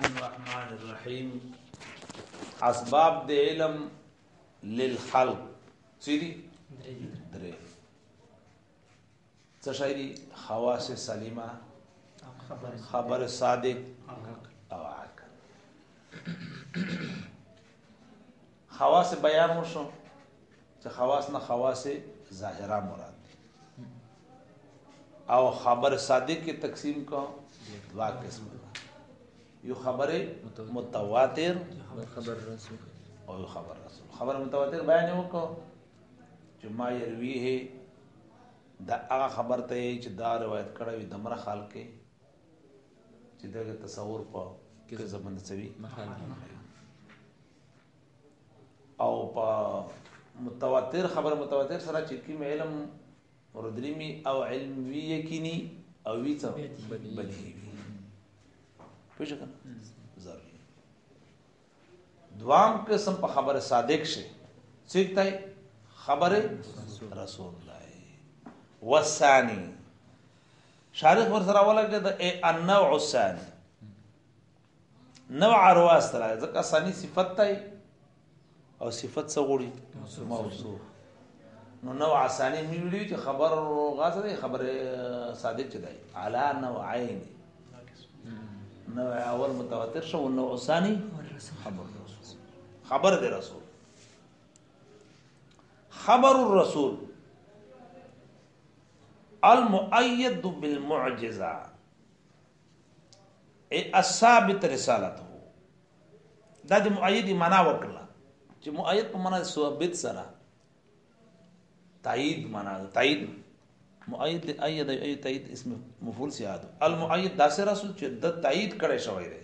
الرحمن الرحیم اسباب د علم للخلق څه دي درې څه شي دي خواص سلیمه خبر صادق او عقل خواص بیان وشو چې خواص نه خواص ظاهرا مراد دي او خبر صادق کې تقسیم کو دوا قسم یو خبر متواتر خبر رسول او یو خبر رسول خبر متواتر بیان وکړو چې ما یرویه دا هغه خبر ته چې دا روایت کړه وي دمر خال کې چې دا تصور په کې زمند سوي او په متواتر خبر متواتر سره چې کوم علم ردریمی او علم وی یقیني او وی څه بدیهی پوه شو ضروري دوام قسم په خبره صادق شي څوک دی خبره رسول الله والثاني شارح ورسره ولګه د النوع الثاني نو عروا سره ځکه ثاني صفت ته او صفت څه غوړي موصوف نو نو عسانی مې ویلي چې خبر غاصه دی خبر صادق چي دی علا نوعين نو اول متواتر شو نو عسانی خبر رسول خبر دی رسول خبر الرسول المؤيد بالمعجزه ای الثابت رسالته دا د مؤید معنا وکړه چې مؤید په معنا ثابت سره تایید معنا تایید مؤید اید ای تایید اسم مفعول سیاد المؤید دا سره رسول چې د تایید کړي شوی دی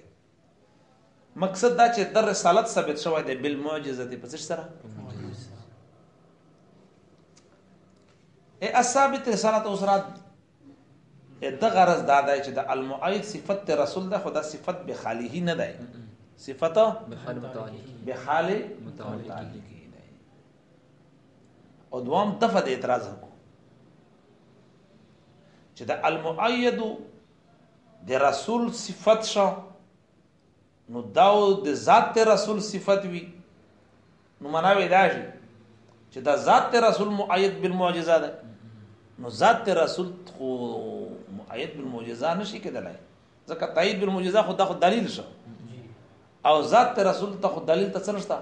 مقصد دا چې د رسالت ثابت شوی دی بل معجزه دی پس سره ای الثابت رسالته اوسرات د غرض دا دی چې د المؤید صفت ته رسول ده خو دا صفت به خالیه نه دی صفت به حال متعلق به حال متعلق دی او دوام دفع د اعتراض کو چې د المؤید د رسول صفت شو نو دا د ذات ته رسول صفت وي نو معنا وی دا شي چې دا ذات ته رسول مؤید بالمعجزه ده نو ذات ته رسول خو مؤید بالمعجزه نشي کېدلای ځکه تایید بالمعجزه خو دا خو دلیل شو او ذات ته رسول ته خو دلیل ته څنشته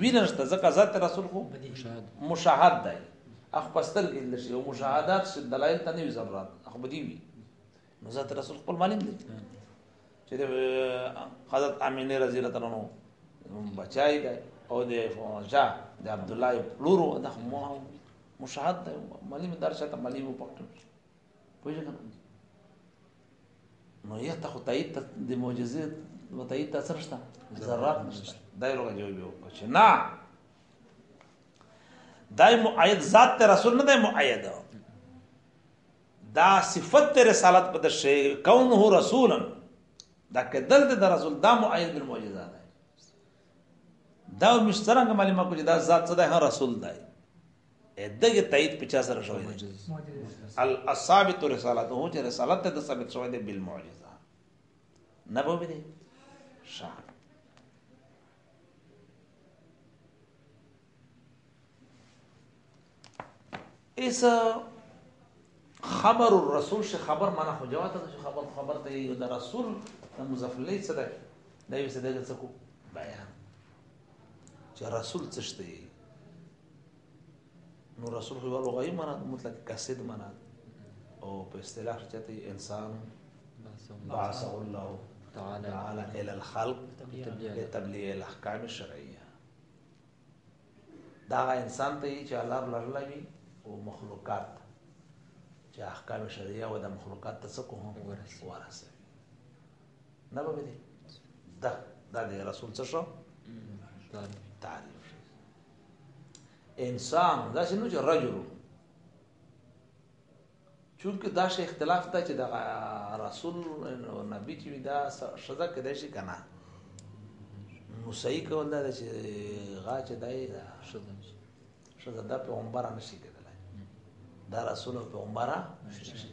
وینشته ځکه ذات ته رسول خو مشاهد دی اخ پستر کې لشي او مشاهدات چې دلایل ته نه وي ضرورت اخ بدی وي نو ذات رسول خپل معلم دی چې حضرت امینه رضی الله تعالی عنہ بچای دی او د فوجا د عبد الله پلورو د مشاهد د ملي مدرسه ته ملي مو پکټو پوهیږئ نو یه ته خدای ته د معجزې متای ته سره شته ذرات نشته دای روغه جواب یو چې نه دای مؤید ذات ته رسول نه دای مؤید دا صفت د رسالت په دشه کونه رسولا دا کدل د رسول دا مؤید بالمعجزه ده دا مشترک معلومه کوي دا ذات څه ده رسول ده دغه تایید په چا سره شوی دی الاثابت رسالت هو چې رسالت ته ثابت شوی دی بالمعجزه نبوي دی شان اس خبر الرسول شه خبر معنا خو جواب ته چې خبر خبر ته یو د رسول د مضاف الیه څه ده دا یو څه ده څه کو بیان چې رسول څه شته نو رسول خو لغوي معنا مطلق قصد معنا او په اصطلاح چته انسان بعث الله تعالى تعالى الى الخلق لتبليغ الاحکام الشرعيه دا انسان ته چې الله لرلوي او مخلوقات چې احکام شرعيه او د مخلوقات ته څه کوه ورسه نه به دي دا دا رسول څه شو تعریف انسان دا شنو چې رجل چونکه دا شی اختلاف ته چې دا رسول او نبی چې دا شذا کده شي کنه نو صحیح کول دا چې غا چې دای دا شذا شي شذا دا په عمر نه شي کېدل دا رسول په عمر نه شي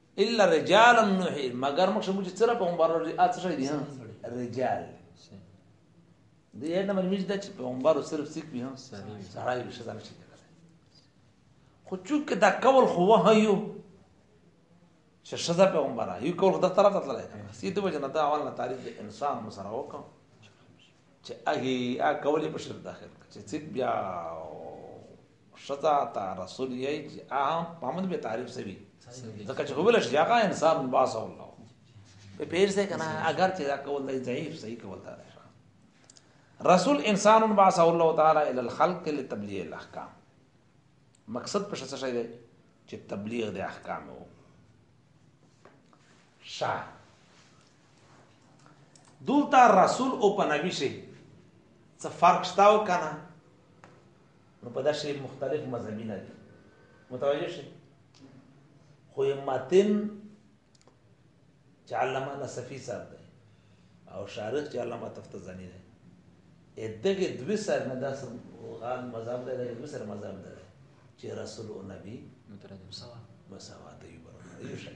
الا رجالا نوحي مگر مخ شمو چې سره پیغمبر ورته اته شي دي رجال د یاد نه مرمج د چې پیغمبر صرف سیک به هم سړی به شته نشي کېدای خو چوک دا کول خو وه یو چې شزا پیغمبر یو کول خدای طرف ته تللی سی ته وجه نه دا اول نه تاریخ د انسان مسره وکم چې هغه هغه کولې په شرط داخل چې سیک بیا شتا تا رسول یی چې عام محمد به تعریف سوي ځکه چې ویل شي هغه انسان باس الله په پیر څه کنه اگر چې دا کول دی ضعیف صحیح کول دی رسول انسان باس الله تعالی ال الخلق لتبلیغ الاحکام مقصد په څه شي دی چې تبلیغ د احکام وو شا دلته رسول او په نبی شي څه فرق شته او کنه نو په داسې مختلف مذهبونه دي متوجه شي خو یې متن چې علامه نصفي صاحب دی او شارق چې علامه تفتزاني دی دغه دوی سره نه داس غان مذهب دی دغه دوی سره مذهب دی چې رسول او نبی مترادف سوا مساوات یو برابر یو شي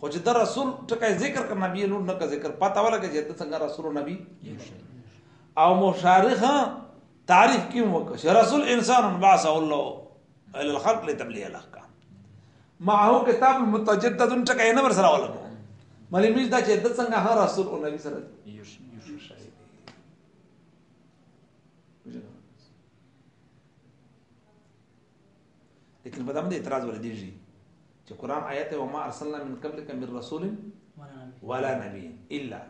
خو چې د رسول ټکی ذکر کړ نبی نور نه ذکر پته ولګه چې د څنګه رسول نبی او مشارخ تعریف کیم وکړ رسول انسان بعثه الله الى الخلق لتبلیغ الاحکام معه کتاب متجدد ټکی نه ور سره ولګو مله میز دا چې د څنګه هر رسول او نبی سره لیکن په دامن اعتراض ولې دیږي چې قران آیت او ما ارسلنا من قبلك من رسول ولا نبي الا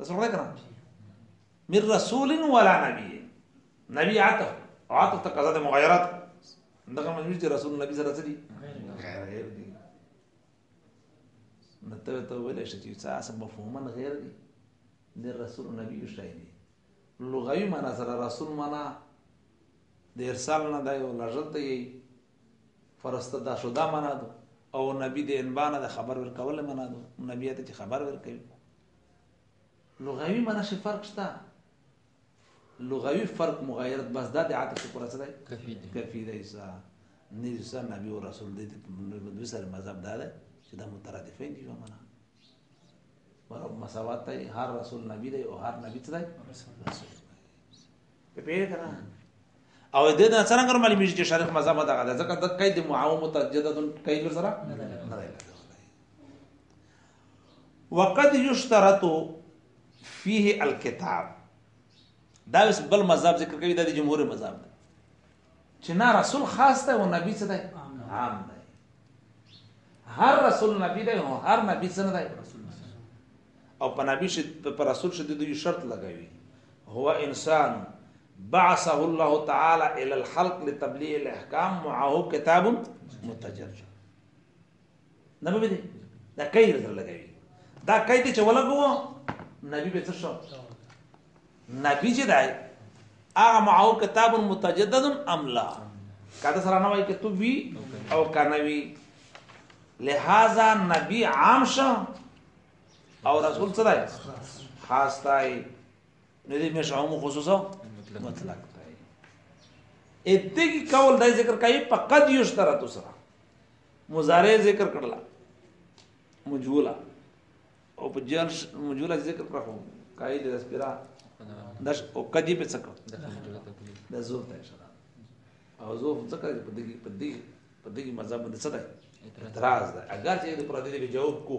بس ولا كلام من رسول ولا نبي نبي عطف عطف تقاضى ده مغايرات دغه مجموعه دي رسول النبي صلى الله عليه وسلم غير غير دي نتبه ته ویل شي چې اساس مفهوما غیر دي د رسول نبی شای دي لغوي معنا سره رسول معنا د ارسال نه دی او لژل ته یی فرسته دا شو دا معنا ده او نبی د انبا نه د خبر ورکول معنا ده نبی ته چې خبر ورکوي لغوي معنا شي فرق شته لغوي فرق مغایرت بس دا د عاطفه پر سره کفي دی کفي دی سا نه سا نبی او رسول دې په دوی سره مذهب دا ده چې دا مترادفین دي معنا مساوات ته هر رسول نبی دی او هر نبی ته دی رسول په پیل کړه او د دې څنګه معلومه میږي چې شرق مذهب دغه ده ځکه د قید معاوم متجدد قید سره نه ده وقد یشترط فيه الكتاب دا بل مذهب ذکر کوي د جمهور مذهب چې نه رسول خاص دی او نبی څه دی عام دی هر رسول نبی دی او هر نبی څه نه دی او په نبی شد په رسول شد د یو شرط لګوي هو انسان بعثه الله تعالى الى الخلق لتبليغ الاحكام معه كتاب متجرد نه به دې دا کای دې سره لګوي دا کای دې چې ولګو نبی به څه شو نبی چې دی هغه معه کتاب متجدد ام لا کاته سره نه وای کتب وی او کنه وی لہذا نبی عام شو او رسول څه دی خاص دی نو دې مشه عام خصوصا مطلق دی اته کی قول دای ذکر کوي فقط یشترط سره مضارع ذکر کړل مجولا او په جل مجولا ذکر کړو قائل د سپرا دش او کدی په څکو د زور ته اشاره او زور ځکه په دې په دې په دې مذهب باندې څه ده اعتراض ده اگر چې د پر دې به جواب کو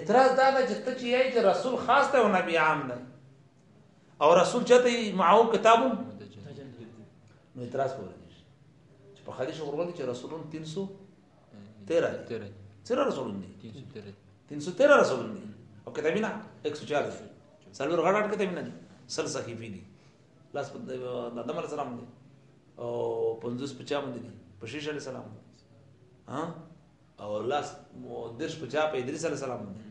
اعتراض دا ده چې ته چې یې چې رسول خاص ته او نبی عام نه او رسول چاته معه کتاب نو اعتراض کوي چې په حدیث ورغلي چې رسولون 313 دي سره رسولون دي 313 313 رسولون دي او کتابونه 104 دي څلور غړاټ کتابونه دي سل صحیفې دي لاس په آدم علی السلام دي او 50 50 باندې دي په شیش علی السلام ها او لاس درش په چا په ادریس علی السلام دي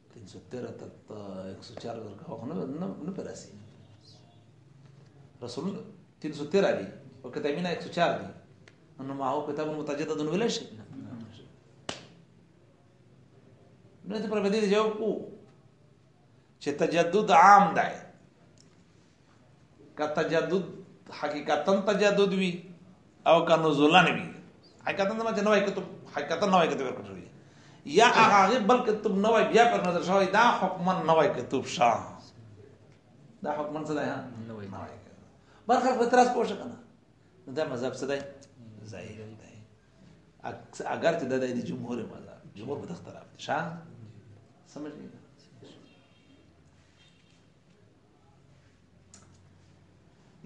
313 ته 104 ورکاو خو نه نه پراسي رسول 313 دی او کتابونه 104 دی نو ما هو کتاب متجدد ویل شي نو ته پر دې جواب کو چې تجدد عام دی که تجدد حقیقتا تجدد وي او که نزولن وي حقیقتا نه چې نوې کتب حقیقتا نوې کتب ورکړل شوی یا هغه بل کتب نوې بیا پر نظر شوی دا حکمن نوې کتب شاه دا حکمن څه دی ها نوې نوې برخه په تراس پوښ کنه دا مذهب څه دی ظاهر دی اگر چې دا د جمهور مذهب جمهور په تخت راځي شاه سمجھ نه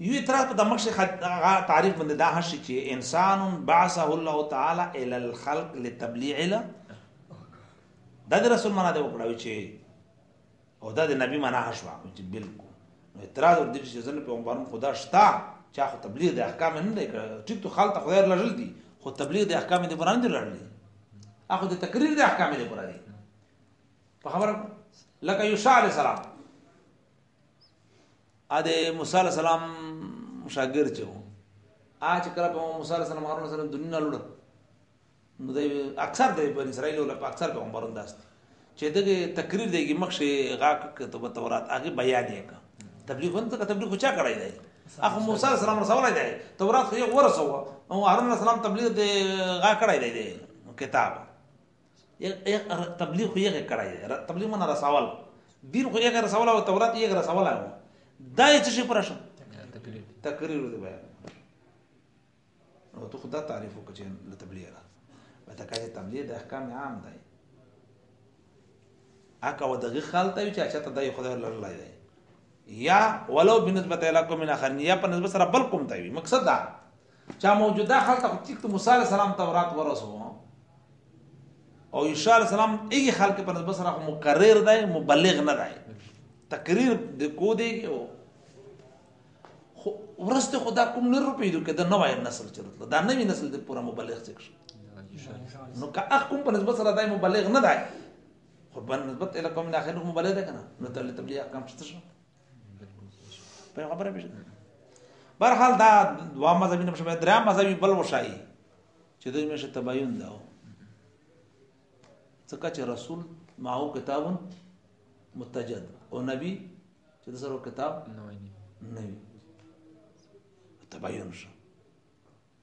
یو اعتراض د مخ شیخ تعریف باندې دا هشي چې انسان بعثه الله تعالی الى الخلق لتبلیع له دا د رسول معنا دی وکړو چې او دا د نبی معنا هشوا چې بالکل نو اعتراض ور دي چې ځنه پیغمبران خدا شتا چا خو تبلیغ د احکام نه دی ټیک تو خلط خدای لږل دي خو تبلیغ د احکام دی بران دي لړل اخو د تقریر د احکام دی بران دي په خبره لکه یوسف علی السلام ا دې موسی علی السلام شاګرد چې وو ا چې کله په موسی علی السلام هارون سره دنیا لړ نو د اکثر د بن اسرائیل ول په اکثر پیغمبرون داست چې دغه تقریر دیږي مخشه غاک کتب تورات هغه بیان یې کا تبلیغ هم ته تبلیغ چا کړای دی اخو موسی علی السلام رسول دی تورات خو یې ورسوه او هارون علی السلام تبلیغ دی غا کړای دی کتاب تبلیغ خو یې کړای تبلیغ من رسول دین خو یې رسول او تورات یې رسول او دا یې څه شي پرشه تقریر تقریر دی بیان نو ته خدا تعریف وکړې چې تبلیغ به دا کاجه تبلیغ د احکام عام دی اکه و دغه خال ته چې اچھا ته دای خدای الله دی یا ولو بنسبت الکم من اخرین یا په نسبت سره بل کوم ته وي مقصد دا چا موجوده خلک ته ټیک ته موسی علی السلام تورات ورسو او عیسی علی السلام ایږي خلک په نسبت سره مقرر دی مبلغ نه دی تقریر د کو دی او خو ورسته خدا کوم نه رو پیدو کده نو وای نسل چرته دا نوی نسل د پوره مبلغ څخه نو که اخ کوم په نسبت سره دای مبلغ نه دای خو په نسبت اله کوم نه اخر مبلغ ده کنه نو ته تبلیغ کم څه شو په خبره به بهر حال دا دوا مذهبي نه شوی دریا مذهبي بل وشای چې دوی مشه تباین دا څکه چې رسول ماو کتاب متجد او نبی چې د سره کتاب نوی نوی تباین شو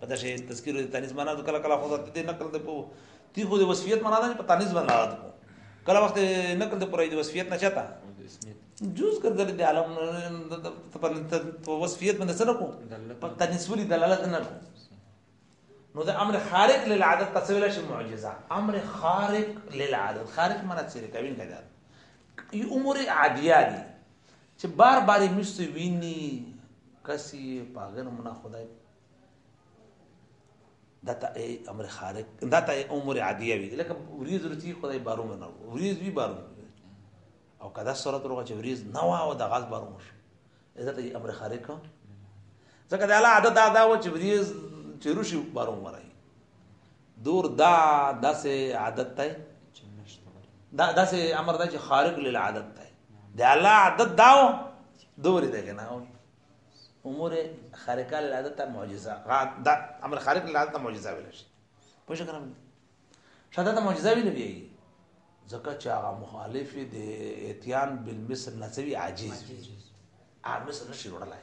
په دغه تذکر د تانیث معنا د کله کله خو د دې نقل د په تی خو د وصفیت معنا نه په تانیث باندې راځي کو کله وخت نقل د پرې د وصفیت نه چاته جوز کړل د عالم په وصفیت باندې سره کو په تانیث ولې دلالت نه کو نو د امر خارق للعادت تسویل شي معجزه امر خارق للعادت خارق معنا څه کوي نه دا امور عادیه دي چې بار بار یې مستې ویني کسي په هغه نمونه خدای دا ته امر خارق دا ته امور عادیه وی لکه وریز رتی خدای بارونه نه وریز وی بارونه او کدا سره تر هغه چې وریز نه وا او د غاز بارونه شو دا ته امر خارق ځکه دا لا عادت دا و چې وریز چې روشي بارونه راي دور دا داسې عادت دی دا داسې امر دی چې خارق للعادت دی د الله عادت داو دور دی کنه امور خارقه للعادت ته معجزه دا امر خارق للعادت ته معجزه ویل شي پوه شئ کنه شاده ته معجزه ویل بیا ځکه چې هغه مخالف د اتیان بالمثل نسوي عاجز عاجز عامس نشي وړلای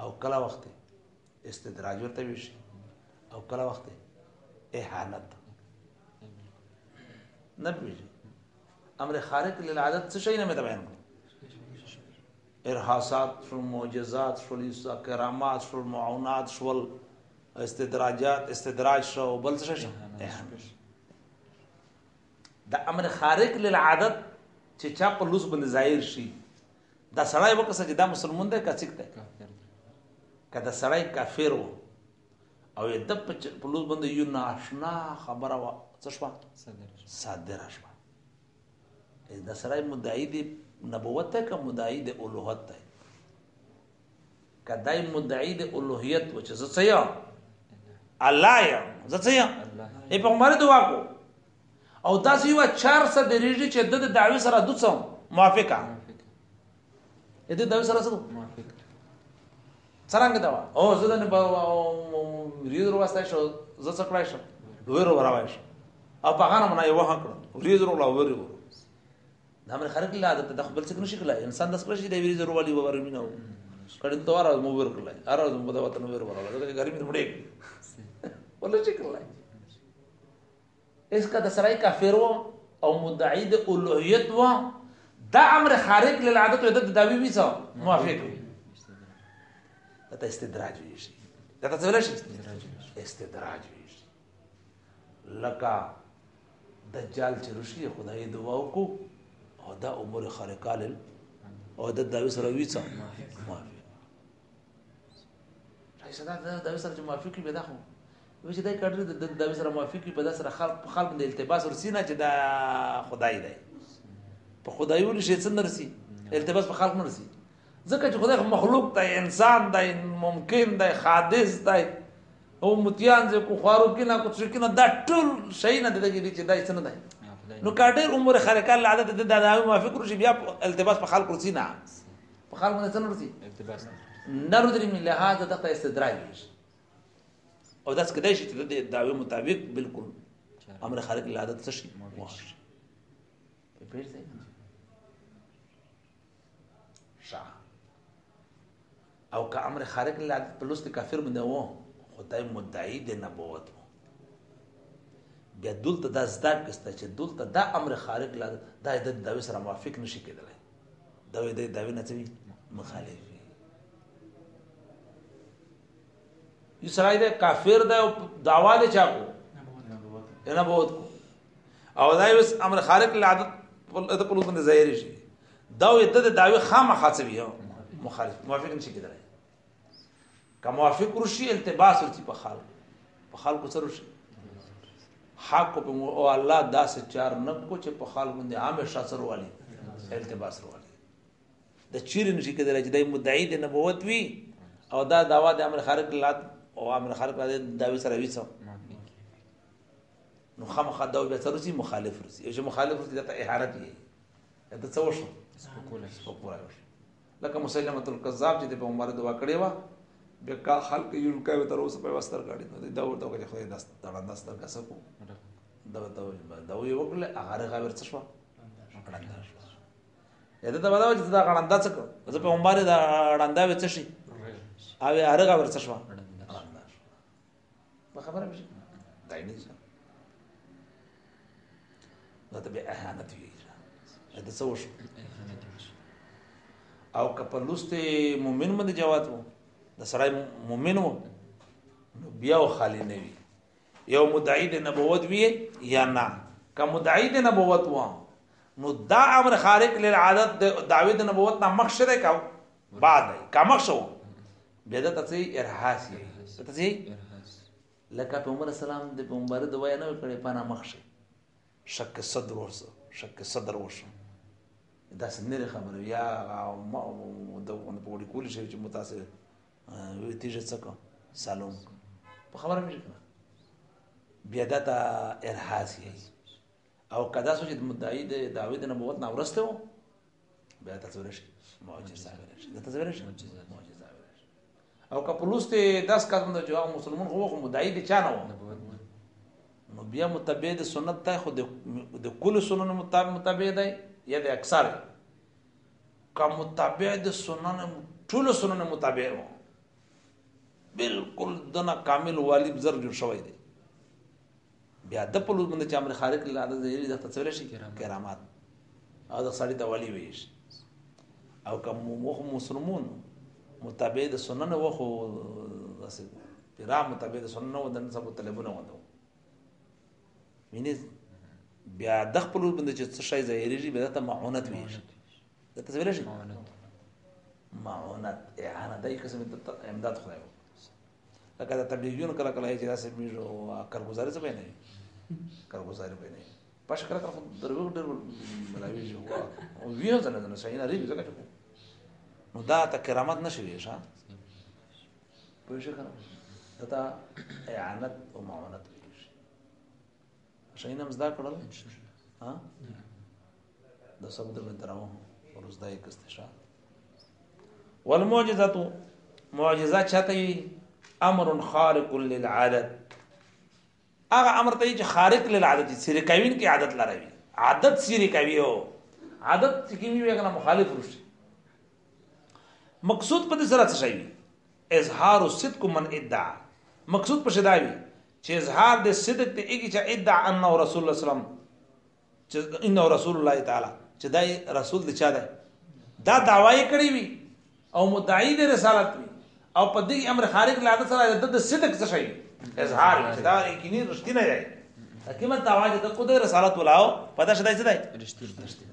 او کله وخت استدراج ورته وشي او کله وخت اهانت نه پیږي امر خارق للعادت څه شي نه مې بیان کړ ارهاصات شو معجزات شو کرامات شو معونات شو استدراجات استدراج شو بل څه شو د امر خارق للعادت چې چا په لوس باندې ظاهر شي دا سړی وکړه چې دا مسلمان دی که سیک دی که دا سړی کافر و او یې د په لوز باندې یو ناشنا خبره وه څه شوه صادره شوه دا سړی مدعي دی نبوت دی که مدعي دی الوهت دی که دای مدعی د الوهیت و چې زه څه یم الله یم زه څه یم ای په عمر دوا کو او دا سی وا چار سره د ریډي چې د دعوی سره د څو موافقه اې د دعوی سره څه موافق څنګه دا او زه د نه په ریډ وروسته شو زه څه کړای شم ډویر وراوای شم او په غانم نه یو هکړه ریډ ورو لا ورو دا مر خرق لا عادت د خپل څخه نشي کولای انسان د سپرشي د ویری ضروري و ورمي نه کړي ته راز مو ور کړل راز مو د وطن ور ورول دا ګرمي مړې ولا شي کولای اس کا د سړی کافر و او مدعی د الوهیت و دا امر خارق للعادت و د داوی وی سو موافق وي دا استدراج وي دا څه ویل شي استدراج وي لکه دجال چې رشي خدای دعا وکړو او دا امور خارقال او د داوی سره ویڅه معافي راځي دا د داوی سره چې معافي کې بدا خو وی چې دا کډر د داوی سره معافي کې بدا سره خلق په خلق د التباس ورسینه چې دا خدای دی په خدایونو شي څنګه رسی التباس په خلق نه رسی ځکه چې خدای مخلوق دی انسان دی ممکن دی حادث دی او متیان زه کو خارو کې نه کو څه کې نه دا ټول شي نه دغه دي چې دا څه نه دی نو کاډر عمر خارقه الله عادت د دا ما فکر شي بیا التباس په خال کرسي نه په خال مونږ څه نورسي التباس نه ردري من لهذا دغه استدراج او داس کدای شي چې د دعوی مطابق بالکل امر خارق الله عادت څه شي په پیژنه شا او که امر خارق العادت په لوست کافر باندې وو خدای مدعی د نبوت وو بیا دلته دا زده کسته چې دلته دا امر خارق العادت دا د داوی سره موافق نشي کېدلی دا د داوی نه څه مخالف اسرائیل کافر دا دعوا دي چا کو نبوت کو او دا یو امر خارق العادت د پلوز باندې ظاهر شي دا یو د داوی خامه خاصوي مخالف موافق نشي کېدای که موافق ورشي التباس ورته په خال په خال کو سره شي حق په مو او الله دا سه چار نه کو چې په خال باندې عام شاسر والی التباس والی د چیر نشي کېدای چې دای مدعی د نبوت وي او دا داوا د امر خارق العادت او امر خارق العادت داوی سره وي سم نو خامخا دا بیا څه روزي مخالف روزي یو چې مخالف روزي دا ته احارت یې دا ته څه وشو سپکوله سپکوله وشو لکه مسلمه الکذاب چې په عمر دوا کړې و بیا کا خلک یو کای تر اوسه په وستر کاړي نو دا ورته وکړي خو دا ستړه دا ستړه کسه کو دا دا دا یو وکړه هغه غاور څه شو کړنده شو دا دا دا چې دا کړنده څه کو زه په عمر دا کړنده وڅ شي او هغه غاور څه شو په خبره مشه دایني شه دا ته به اهانت وي دا څه وشو او که په لوسته مؤمن باندې جواد وو د سړی مؤمن وو نو بیا خالی نه وي یو مدعی د نبوت وی یا نه که مدعی د نبوت وو نو دا امر خارق للعادت د دعوی د نبوت نه مخشره کاو بعد کمخ شو بیا د تاسو ارهاس یې تاسو لکه پیغمبر اسلام د پیغمبر د وای نه کړي پانا مخ شي شک صدر ورسو شک صدر ورسو دا سنره خبره یا د پوری کول شي چې متاسف وي تیجه څه کوم سلام په خبره مې کړه بیا دا ته ارهاس یې او کدا سوچ د مدعی د داوی د نبوت نه ورسته بیا تزویرش معجزه ورش د تزویرش معجزه معجزه ورش او که پلوسته 10 قدم د جواب مسلمان خو خو مدعی دي چانه و نو بیا متبع د سنت ته خو د کل سنن مطابق متبع دی یا د اکثر که متبع د سنن ټول سنن متبع و بالکل دنا کامل والب زر جوړ شوی دی بیا د پلوز باندې چې امر خارق له عادت دی د تصویر شي کرامات او د سړی ته ولی ویش او کوم مخ مسلمون متابع د سنن و خو داسې پیرا متابع د سنن و د نسب طلبونه وته مینه بیا د خپل باندې چې څه شی ظاهري بیا ته معونت ویش ځکه څه ویل شي معاونت معاونت اعانه دای قسم د امداد خدای وو لکه دا تبلیغیون کله کله چې داسې میږو کارګزاري څه پېنه کارګزاري پېنه پښ کله کله درو ډېر ملاوي جو او ویو ځنه ځنه صحیح نه ریږي ځکه نو دا ته کرامت نشوي ښا پوه شو کنه دا اعانت او معاونت شاین هم زده کړل ها د سبد من تراو ورزده یک استشاء والمعجزه معجزه چاته امر خارق للعادت هغه امر ته چې خارق للعادت سری کوین کې عادت لري عادت سری کوي او عادت چې کیمی وګنه مخالف رشي مقصود په دې سره څه شي اظهار الصدق من ادعا مقصود په شداوی چې اظهار د صدق ته ایږي چې ادعا انه رسول الله صلی الله علیه وسلم چې انه رسول الله تعالی چې دا رسول دی چا دی دا دعوی کړی وي او مدعی د رسالت وي او په دې امر خارج لا د سره د صدق څه شي اظهار چې دا یقیني رښتینه دی حکیمت دعوا چې د قدرت رسالت ولاو پدې شته دی رښتینه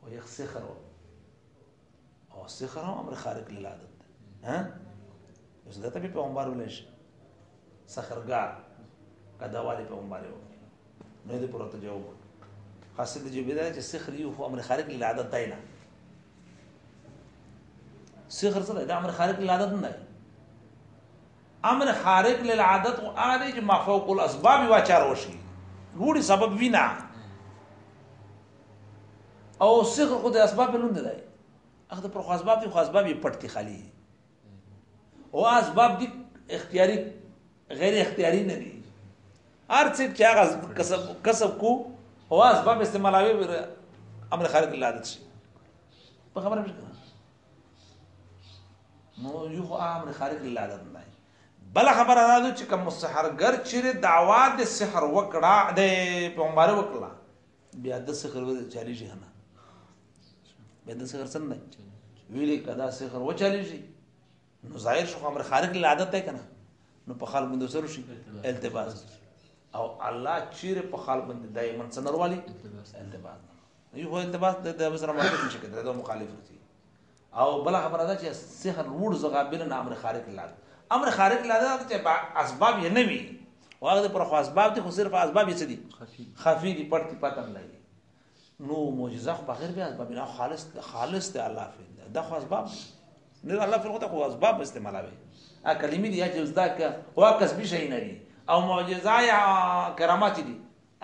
خو یخ سخر و او سخر هم امر خارق للعادت ده ها اوس دا ته په پیغمبر ولې شي سخرګار کدا والي پیغمبر و نو دې پروت جواب خاصه دې جواب ده چې سخر یو خو امر خارق للعادت دی نه سخر څه ده امر خارق للعادت نه دی امر خارق للعادت او هغه چې ما فوق الاسباب واچار وشي لوړي سبب وینا او سخه خو د اسباب لوند دی اخته پر خو اسباب دي خو اسباب یې پټ دي خالی او اسباب دي اختیاري غیر اختیاري نه دي هر څه چې هغه کسب کسب کو او اسباب استعمالوي امر خارق للعادت شي په خبره مشه نو یو خو امر خارق للعادت نه بل خبره ده چې کوم سحرګر چې دعوا د سحر وکړه د پیغمبر وکړه بیا د سحر ور چالي شي نه بیا د سحر څنګه ویلې کدا سحر و چالي شي نو ظاهر شو امر خارق للعادت ده کنه نو په خلق باندې سره شي التباس او الله چیرې په خلق باندې دایمن سنروالي التباس یو خو التباس د د سره موافق نشي کېدای دا مخالف دي او بل خبره ده چې سحر روړ زغابل نه امر خارق لاله امر خارق لاله چې اسباب یې نه وي واغه پر خو اسباب دي خو صرف اسباب یې څه دي خفي دي پټ پاتم نه دي نو معجزه خو بغیر به اسباب نه خالص خالص ته الله فین دا خو اسباب نه الله فین خو ته خو اسباب استعمالوي ا کلمې دي چې زده ک خو کسب شي نه دي او معجزه یا کرامات دي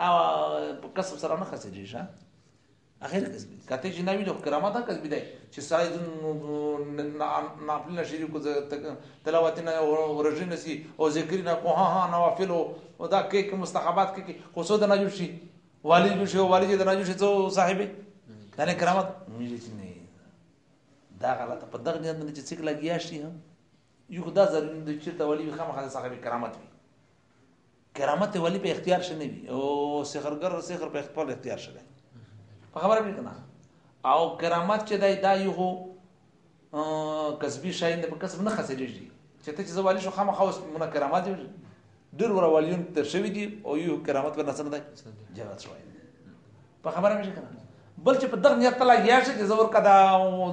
او په کسب سره نه خرڅېږي ښه غیر کسبي کته چې نوی نو کرامت هم کسبي دی چې سړی ناپلی نه شریک تلاوت نه ورژې نه سي او ذکر نه کوه ها نوافل او دا کې کې مستحبات کې کې خو څه د نه جوړ شي والي جوړ شي والي د نه جوړ شي څو صاحب دا نه کرامت نه دا غلطه په دغه نه چې څیک لګیا شي هم یو دا ضروري دی چې ته ولی وي خامخا د صاحب کرامت وي کرامت ولی په اختیار شنه وي او سحرګر او سحر په خپل اختیار شنه په خبره مې کنه او کرامت چې دای دا یو کسبي شاین په کسب نه خسرېږي چې ته چې زوالي شو خامخا اوس مونږه کرامت یو ډېر وروالیون تر شوی دي او یو کرامت ورنه سره دی جواب شوی په خبره مې کنه بل چې په دغه نیت ته لګیا شي چې زور کدا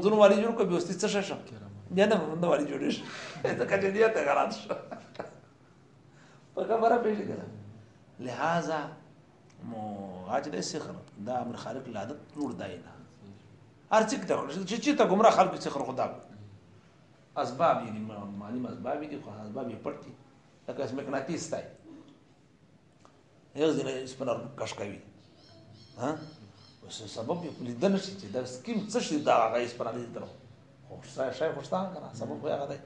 ځنو والی جوړ کو بیوستي څه شې شو بیا نه مونږ والی جوړ شي دا کله نیت غلط شو په خبره پېښ کړه لہذا مو حاج دې سخر دا امر خارق لادت نور دای نه هر څه کته چې چې ته ګمرا خلق سخر خدا اسباب یې معلوم اسباب دي خو اسباب یې پټ دي لکه اسمه کناتیس تای یو ځل یې سپنر کش کوي ها اوس سبب یې لیدل شي چې دا سکیم څه شي دا هغه یې سپنر دي درو خو شای شای خوشتان کنه سبب یې هغه دی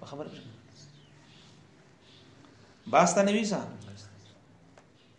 په خبره شي باستا نویسا